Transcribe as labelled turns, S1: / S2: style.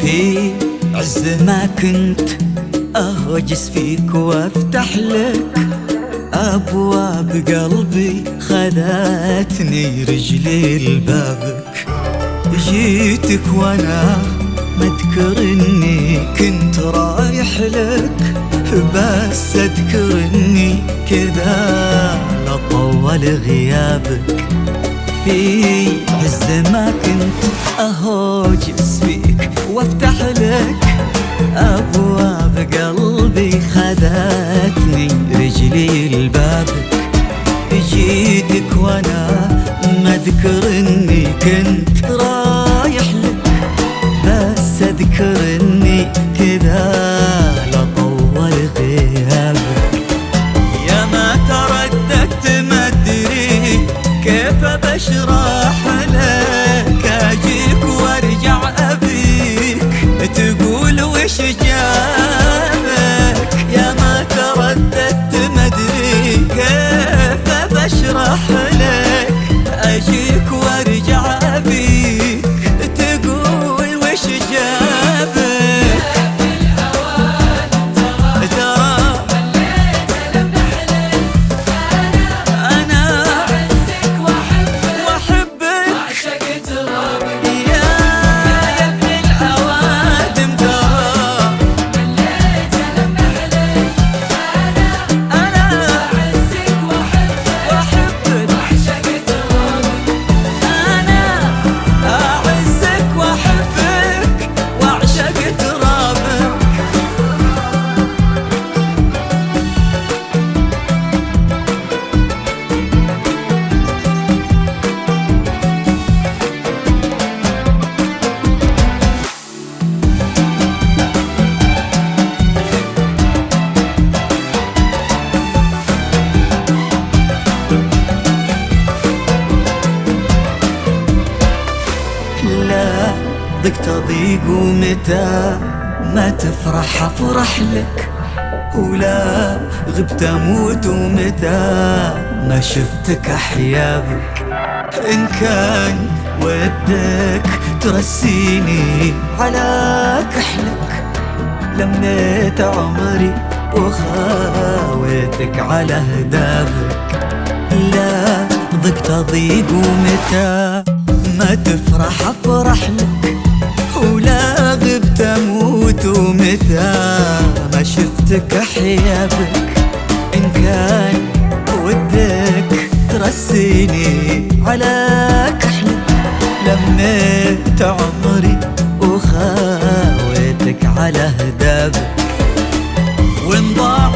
S1: في عز ما كنت. أهوجس فيك وأفتح لك أبواب قلبي. خذتني رجلي لبابك. جيتك وأنا مذكر إني كنت رايح لك. بس أذكر إني كذا لطول غيابك. في عز ما كنت اهوجس فيك وافتح لك أبواب قلبي خذتني رجلي لبابك جيتك وأنا مذكر إني كنت رايح لك بس أذكر إني كذا كيف بشرح لك؟ أجيك وأرجع أبيك. تقول وش جابك ضيق ومتى ما تفرح أفرح لك. ولا غبت أموت ومتى ما شفتك أحيا بك. إن كان ودك ترسيني على كحلك. لميت عمري وخاويتك على هدابك لا ضقت ضيق ومتى ما تفرح أفرح لك. ومتى ما شفتك احيا بك إن كان ودك ترسيني على كحلك لميت عمري وخاويتك على هدابك وان ضاع